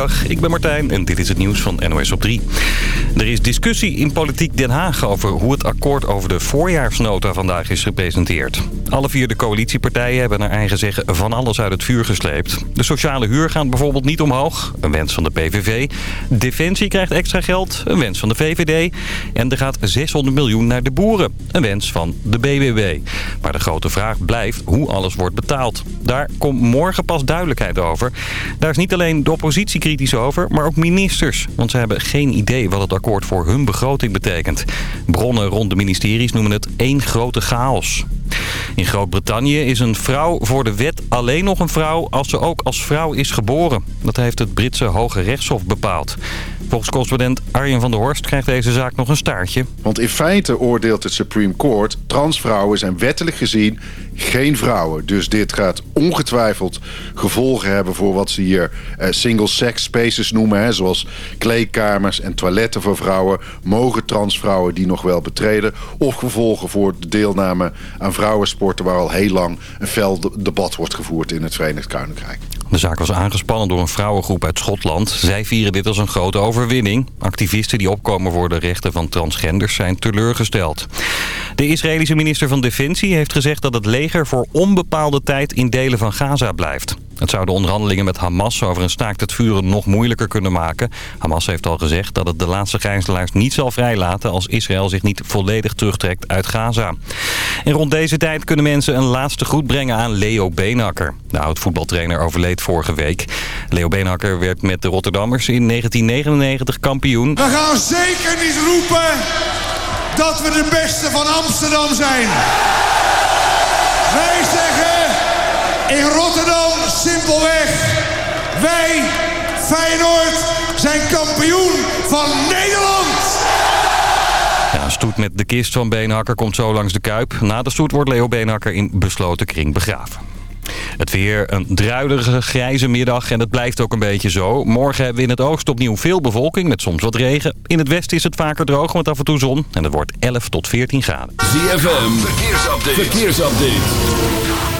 Ik ben Martijn en dit is het nieuws van NOS op 3. Er is discussie in Politiek Den Haag over hoe het akkoord over de voorjaarsnota vandaag is gepresenteerd. Alle vier de coalitiepartijen hebben naar eigen zeggen van alles uit het vuur gesleept. De sociale huur gaat bijvoorbeeld niet omhoog, een wens van de PVV. Defensie krijgt extra geld, een wens van de VVD. En er gaat 600 miljoen naar de boeren, een wens van de BBB. Maar de grote vraag blijft hoe alles wordt betaald. Daar komt morgen pas duidelijkheid over. Daar is niet alleen de oppositie kritisch over, maar ook ministers. Want ze hebben geen idee wat het akkoord voor hun begroting betekent. Bronnen rond de ministeries noemen het één grote chaos. In Groot-Brittannië is een vrouw voor de wet alleen nog een vrouw als ze ook als vrouw is geboren. Dat heeft het Britse Hoge Rechtshof bepaald. Volgens correspondent Arjen van der Horst krijgt deze zaak nog een staartje. Want in feite oordeelt het Supreme Court... transvrouwen zijn wettelijk gezien geen vrouwen. Dus dit gaat ongetwijfeld gevolgen hebben voor wat ze hier eh, single-sex spaces noemen. Zoals kleedkamers en toiletten voor vrouwen. Mogen transvrouwen die nog wel betreden. Of gevolgen voor de deelname aan vrouwensporten... waar al heel lang een fel debat wordt gevoerd in het Verenigd Koninkrijk. De zaak was aangespannen door een vrouwengroep uit Schotland. Zij vieren dit als een grote overwinning. Activisten die opkomen voor de rechten van transgenders zijn teleurgesteld. De Israëlische minister van Defensie heeft gezegd dat het leger voor onbepaalde tijd in delen van Gaza blijft. Het zou de onderhandelingen met Hamas over een staakt het vuren nog moeilijker kunnen maken. Hamas heeft al gezegd dat het de laatste gijzelaars niet zal vrijlaten... als Israël zich niet volledig terugtrekt uit Gaza. En rond deze tijd kunnen mensen een laatste groet brengen aan Leo Beenhakker. De oud-voetbaltrainer overleed vorige week. Leo Beenhakker werd met de Rotterdammers in 1999 kampioen. We gaan zeker niet roepen dat we de beste van Amsterdam zijn. Wij zeggen in Rotterdam simpelweg... wij, Feyenoord, zijn kampioen van Nederland! Ja, stoet met de kist van Beenhakker komt zo langs de Kuip. Na de stoet wordt Leo Beenhakker in besloten kring begraven. Het weer een druidige, grijze middag en het blijft ook een beetje zo. Morgen hebben we in het oosten opnieuw veel bevolking met soms wat regen. In het westen is het vaker droog met af en toe zon. En het wordt 11 tot 14 graden. ZFM, verkeersupdate. verkeersupdate.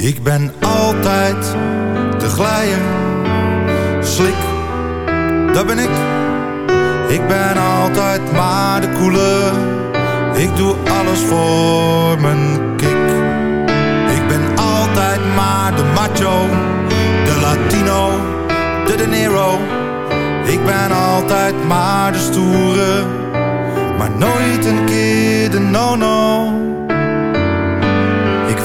Ik ben altijd de glijer, slik, dat ben ik. Ik ben altijd maar de koele, ik doe alles voor mijn kick. Ik ben altijd maar de macho, de latino, de de nero. Ik ben altijd maar de stoere, maar nooit een keer de no-no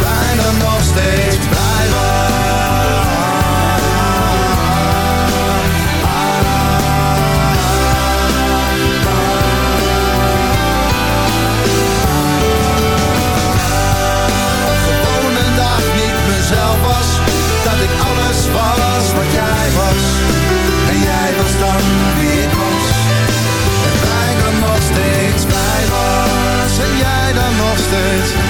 En bijna nog steeds blij was. Gewoon een dag niet mezelf was. Dat ik alles was wat jij was. En jij was dan wie ik was. En wij dan nog steeds bij was. En jij dan nog steeds.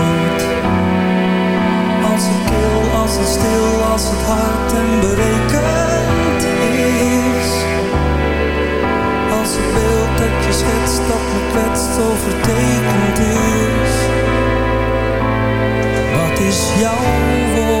en stil als het hart en berekend is. Als het beeld dat je schetst dat de kwets overtekend is. Wat is jouw woord?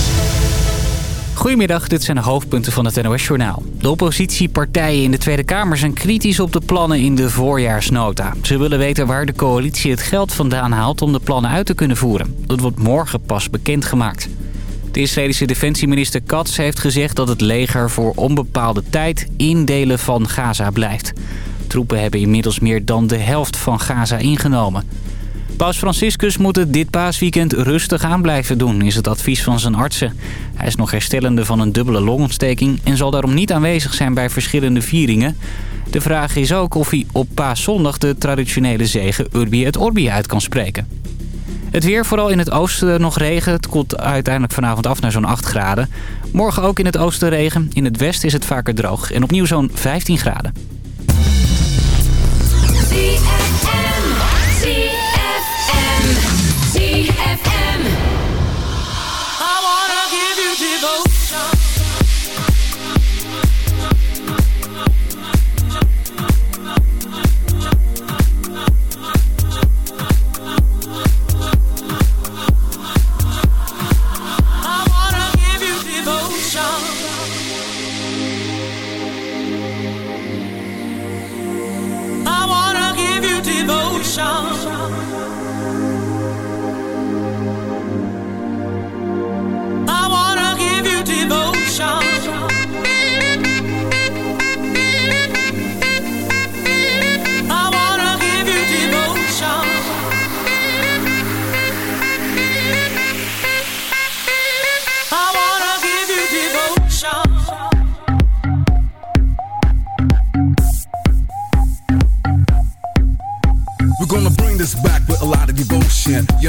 Goedemiddag, dit zijn de hoofdpunten van het NOS-journaal. De oppositiepartijen in de Tweede Kamer zijn kritisch op de plannen in de voorjaarsnota. Ze willen weten waar de coalitie het geld vandaan haalt om de plannen uit te kunnen voeren. Dat wordt morgen pas bekendgemaakt. De Israëlische defensieminister Katz heeft gezegd dat het leger voor onbepaalde tijd in delen van Gaza blijft. Troepen hebben inmiddels meer dan de helft van Gaza ingenomen. Paus Franciscus moet het dit paasweekend rustig aan blijven doen, is het advies van zijn artsen. Hij is nog herstellende van een dubbele longontsteking en zal daarom niet aanwezig zijn bij verschillende vieringen. De vraag is ook of hij op paaszondag de traditionele zegen Urbi et Orbi uit kan spreken. Het weer, vooral in het oosten nog regen. Het koelt uiteindelijk vanavond af naar zo'n 8 graden. Morgen ook in het oosten regen. In het westen is het vaker droog. En opnieuw zo'n 15 graden.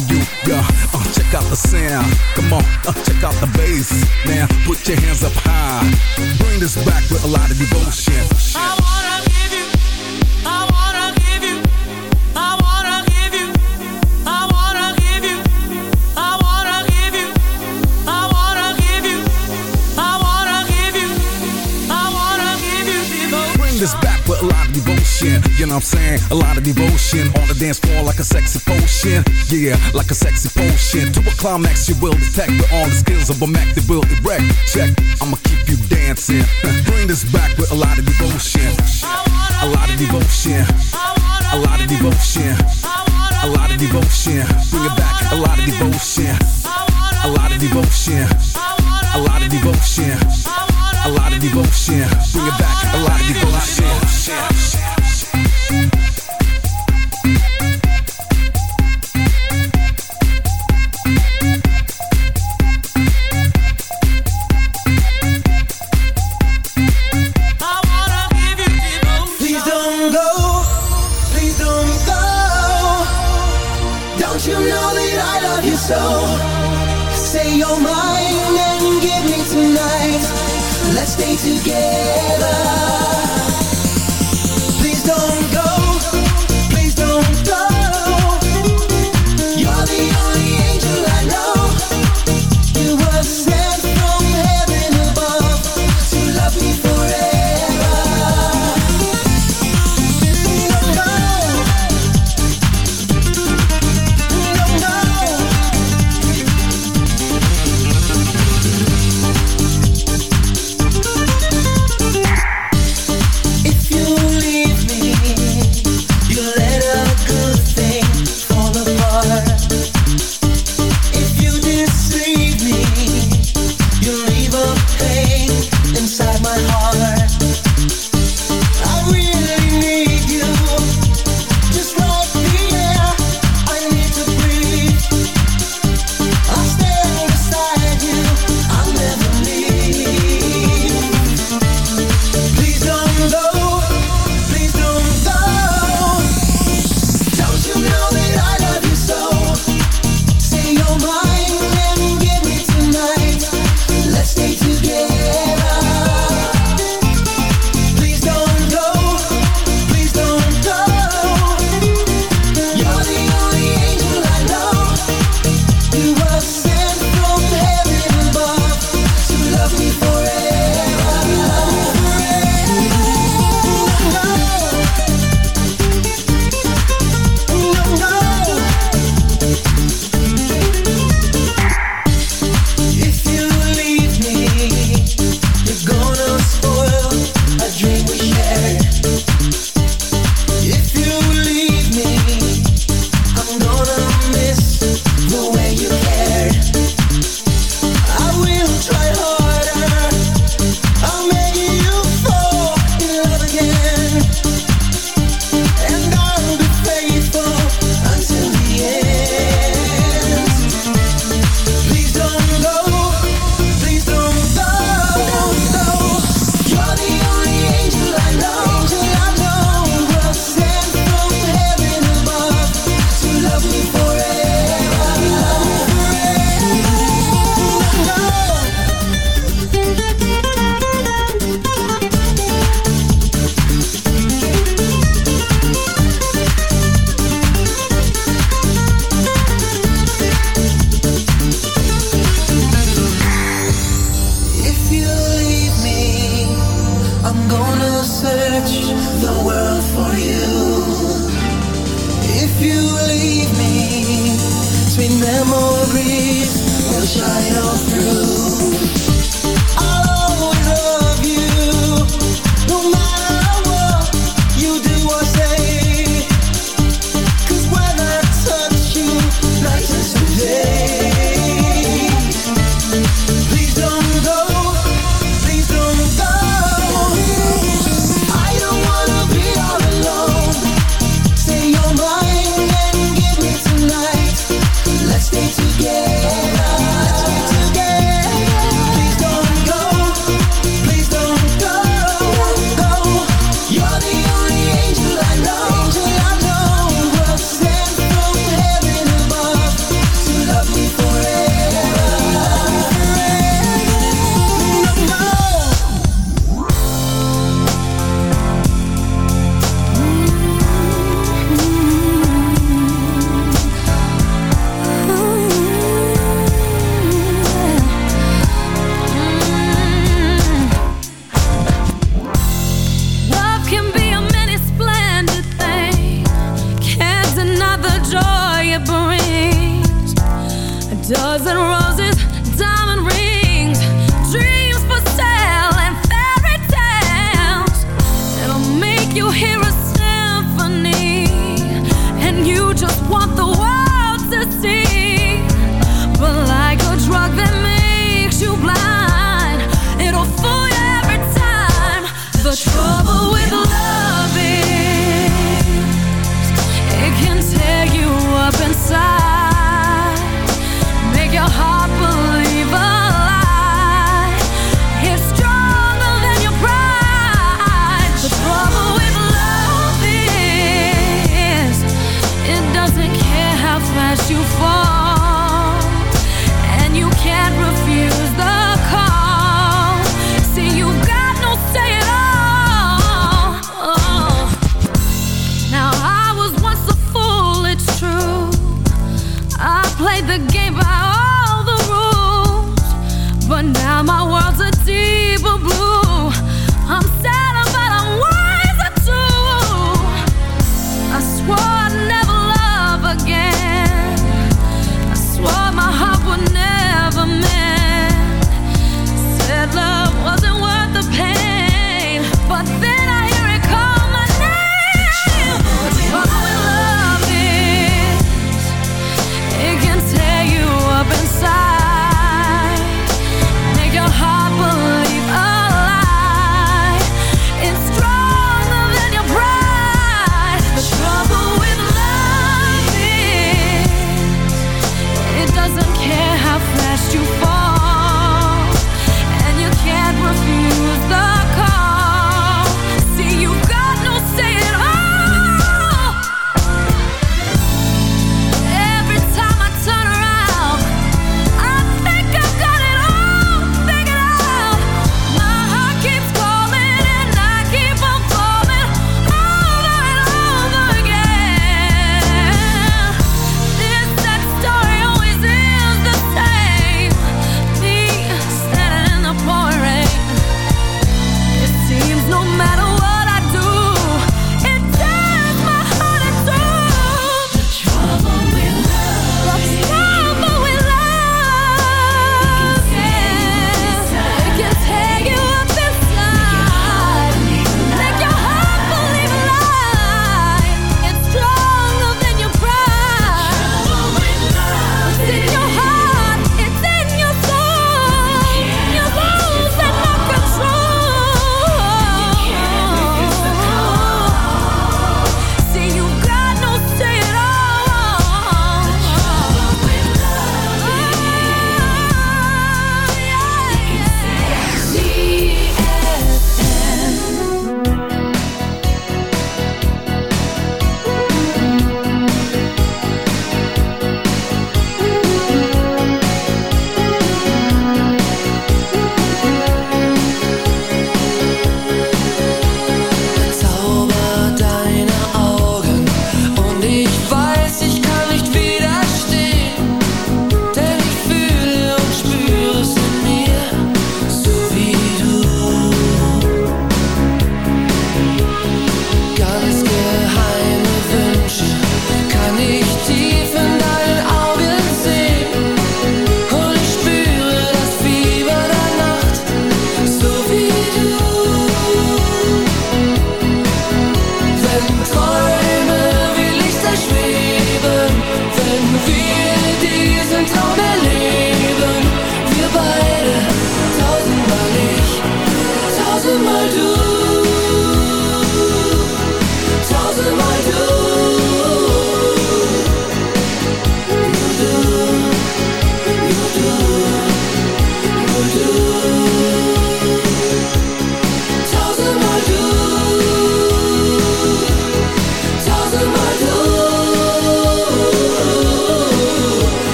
you. Uh, check out the sound, come on, uh, check out the bass. Now put your hands up high, bring this back with a lot of devotion. I wanna give you, I wanna give you, I wanna give you, I wanna give you, I wanna give you, I wanna give you, I wanna give you, I wanna give you devotion. Bring this back with a lot of devotion, you know what I'm saying? A lot of devotion dance floor like a sexy potion. Yeah, like a sexy potion. To a climax, you will detect with all the skills of a Mac that will erect. Check, I'ma keep you dancing. Bring this back with a lot of devotion. A lot of devotion. A lot of devotion. A lot of devotion. Bring it back, a lot of devotion. A lot of devotion. A lot of devotion. A lot of devotion. Bring it back, a lot of devotion.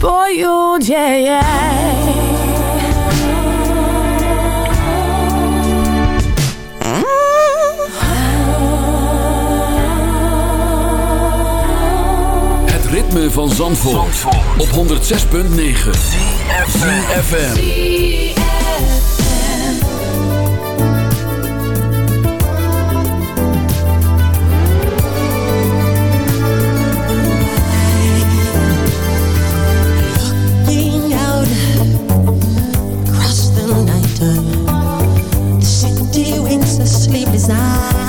for you, yeah, yeah. ritme van Zandvoort, op 106.9 CFM. sleep is not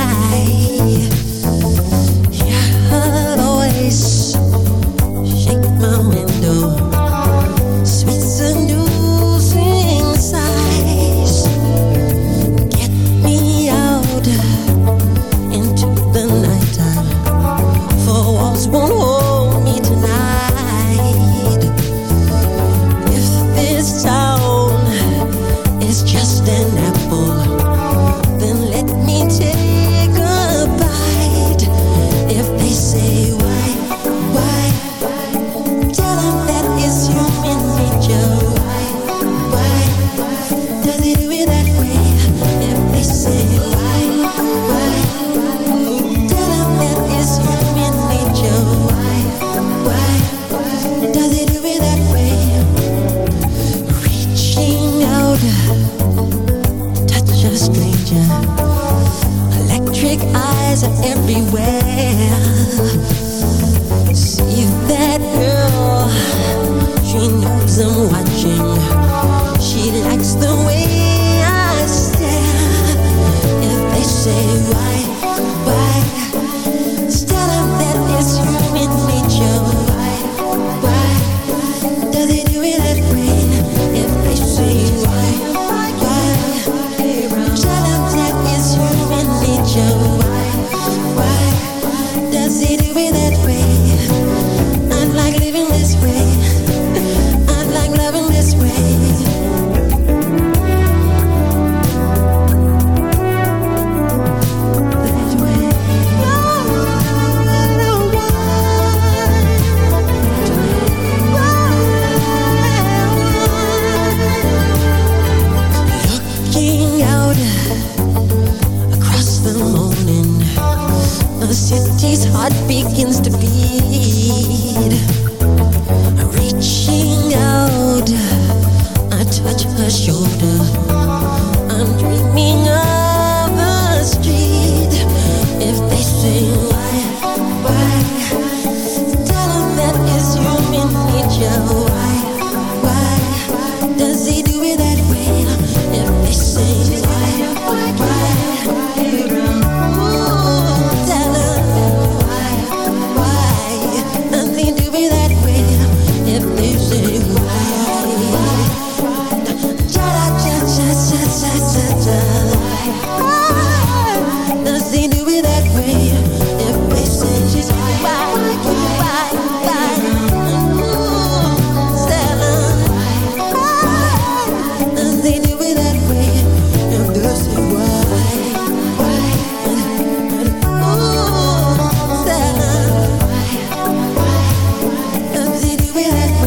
we had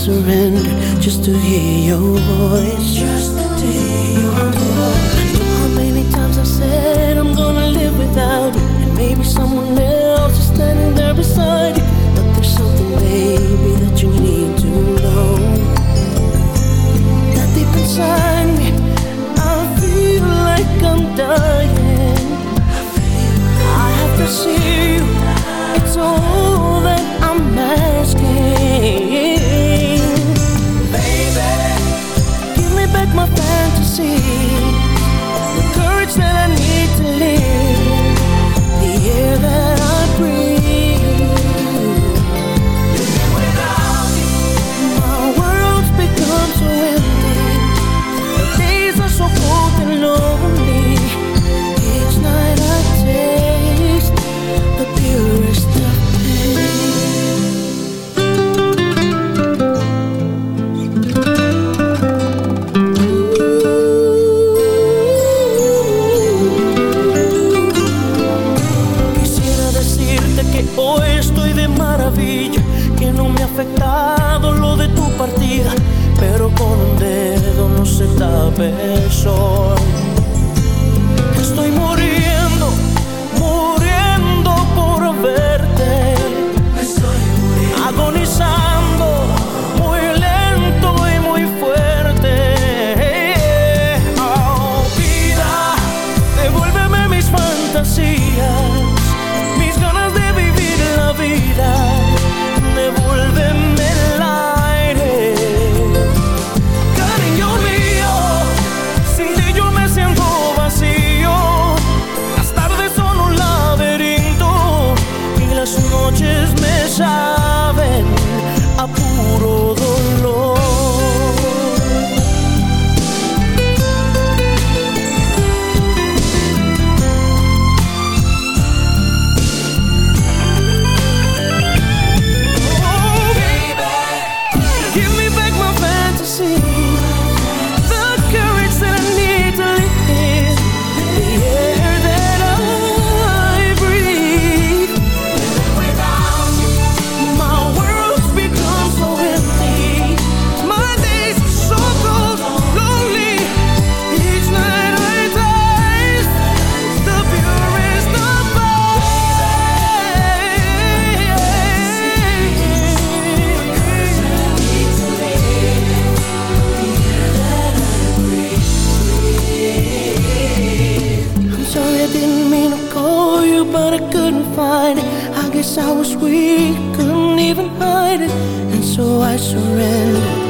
surrender. I was weak, couldn't even hide it, and so I surrendered.